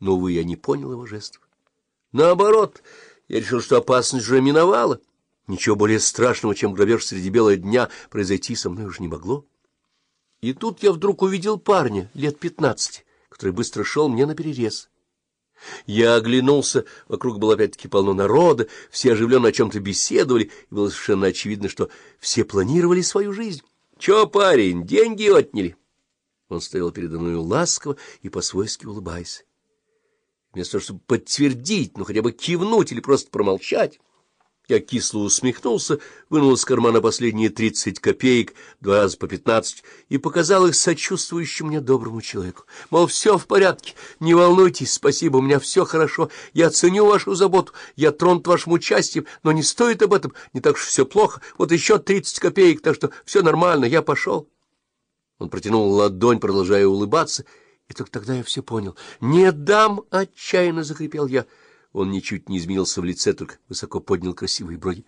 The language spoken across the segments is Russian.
но, увы, я не понял его жестов. Наоборот, я решил, что опасность уже миновала. Ничего более страшного, чем грабеж среди бела дня, произойти со мной уже не могло. И тут я вдруг увидел парня лет пятнадцати, который быстро шел мне на перерез. Я оглянулся, вокруг было опять-таки полно народа, все оживленно о чем-то беседовали, и было совершенно очевидно, что все планировали свою жизнь. — Че, парень, деньги отняли? Он стоял передо мной ласково и по-свойски улыбаясь. Вместо того, чтобы подтвердить, ну хотя бы кивнуть или просто промолчать, я кисло усмехнулся, вынул из кармана последние тридцать копеек, два раза по пятнадцать, и показал их сочувствующему мне доброму человеку. Мол, все в порядке, не волнуйтесь, спасибо, у меня все хорошо, я ценю вашу заботу, я тронут вашим участием, но не стоит об этом, не так уж все плохо, вот еще тридцать копеек, так что все нормально, я пошел. Он протянул ладонь, продолжая улыбаться, и только тогда я все понял. «Не дам!» — отчаянно закрепел я. Он ничуть не изменился в лице, только высоко поднял красивые брови.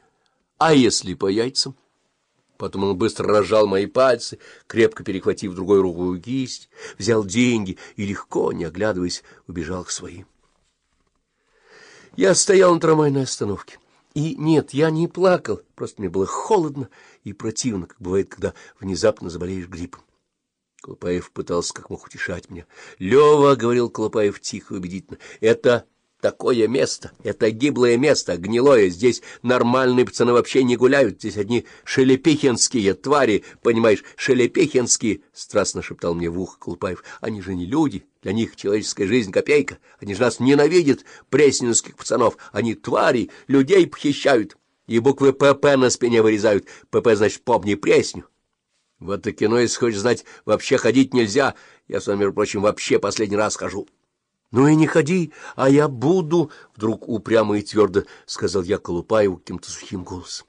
«А если по яйцам?» Потом он быстро разжал мои пальцы, крепко перехватив другой рукой кисть, взял деньги и легко, не оглядываясь, убежал к своим. Я стоял на трамвайной остановке. И нет, я не плакал, просто мне было холодно и противно, как бывает, когда внезапно заболеешь гриппом. Колупаев пытался как мог утешать меня. — Лева, — говорил Колупаев тихо и убедительно, — это такое место, это гиблое место, гнилое. Здесь нормальные пацаны вообще не гуляют, здесь одни шелепихинские твари, понимаешь, шелепихинские, — страстно шептал мне в ухо Колупаев. — Они же не люди, для них человеческая жизнь — копейка. Они же нас ненавидят, пресненских пацанов. Они твари, людей похищают и буквы «ПП» на спине вырезают. «ПП» значит «помни пресню». В это кино, если хочешь знать, вообще ходить нельзя. Я с вами, между прочим, вообще последний раз хожу. — Ну и не ходи, а я буду, — вдруг упрямо и твердо сказал я Колупаеву каким-то сухим голосом.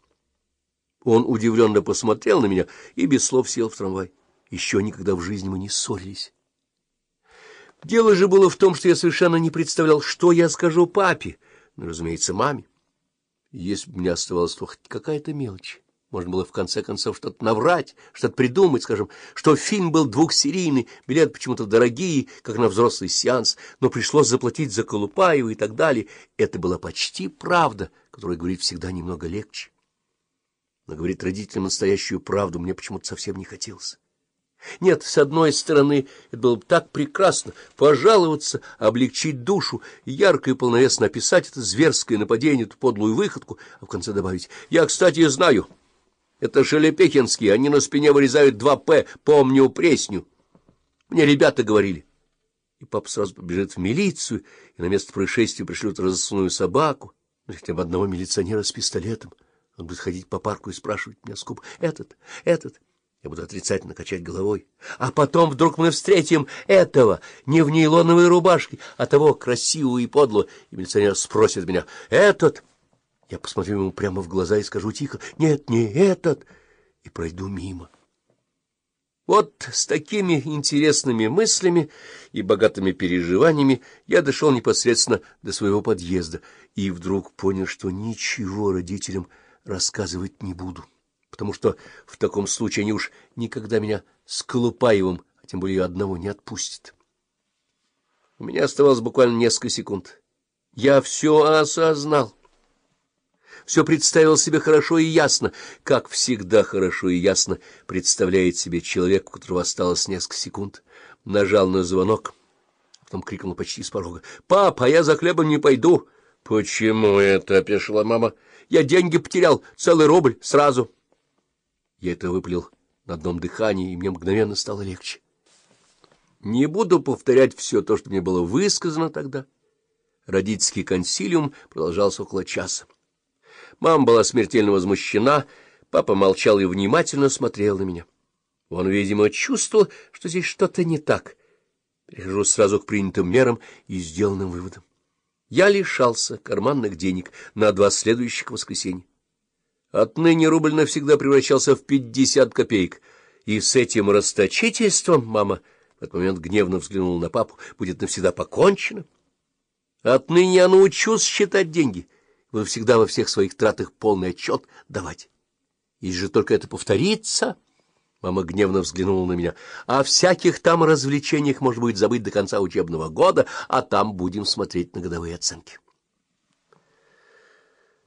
Он удивленно посмотрел на меня и без слов сел в трамвай. Еще никогда в жизни мы не ссорились. Дело же было в том, что я совершенно не представлял, что я скажу папе, ну, разумеется, маме. Если бы мне оставалась хоть какая-то мелочь. Можно было в конце концов что-то наврать, что-то придумать, скажем, что фильм был двухсерийный, билеты почему-то дорогие, как на взрослый сеанс, но пришлось заплатить за Колупаева и так далее. Это была почти правда, которая говорить всегда немного легче. Но говорить родителям настоящую правду мне почему-то совсем не хотелось. Нет, с одной стороны, это было бы так прекрасно — пожаловаться, облегчить душу, ярко и полновесно описать это зверское нападение, эту подлую выходку, а в конце добавить «Я, кстати, знаю». Это Шелепехинские, они на спине вырезают два «П», помню пресню. Мне ребята говорили. И папа сразу побежит в милицию, и на место происшествия пришлют разосную собаку, ну, хотя бы одного милиционера с пистолетом. Он будет ходить по парку и спрашивать меня скуп «Этот, этот». Я буду отрицательно качать головой. А потом вдруг мы встретим этого, не в нейлоновой рубашке, а того красивого и подлого, и милиционер спросит меня «Этот?» Я посмотрю ему прямо в глаза и скажу тихо «Нет, не этот!» и пройду мимо. Вот с такими интересными мыслями и богатыми переживаниями я дошел непосредственно до своего подъезда и вдруг понял, что ничего родителям рассказывать не буду, потому что в таком случае они уж никогда меня с Колупаевым, а тем более одного, не отпустят. У меня оставалось буквально несколько секунд. Я все осознал все представил себе хорошо и ясно, как всегда хорошо и ясно представляет себе человек, у которого осталось несколько секунд. Нажал на звонок, потом крикнул почти с порога. — Папа, я за хлебом не пойду. — Почему это? — опешила мама. — Я деньги потерял, целый рубль, сразу. Я это выпалил на одном дыхании, и мне мгновенно стало легче. Не буду повторять все то, что мне было высказано тогда. Родительский консилиум продолжался около часа. Мама была смертельно возмущена, папа молчал и внимательно смотрел на меня. Он, видимо, чувствовал, что здесь что-то не так. Перехожу сразу к принятым мерам и сделанным выводам. Я лишался карманных денег на два следующих воскресенья. Отныне рубль навсегда превращался в пятьдесят копеек, и с этим расточительством мама в этот момент гневно взглянула на папу, будет навсегда покончено. Отныне я научусь считать деньги — буду всегда во всех своих тратах полный отчет давать. Если же только это повторится, Мама гневно взглянула на меня. О всяких там развлечениях, может быть, забыть до конца учебного года, а там будем смотреть на годовые оценки.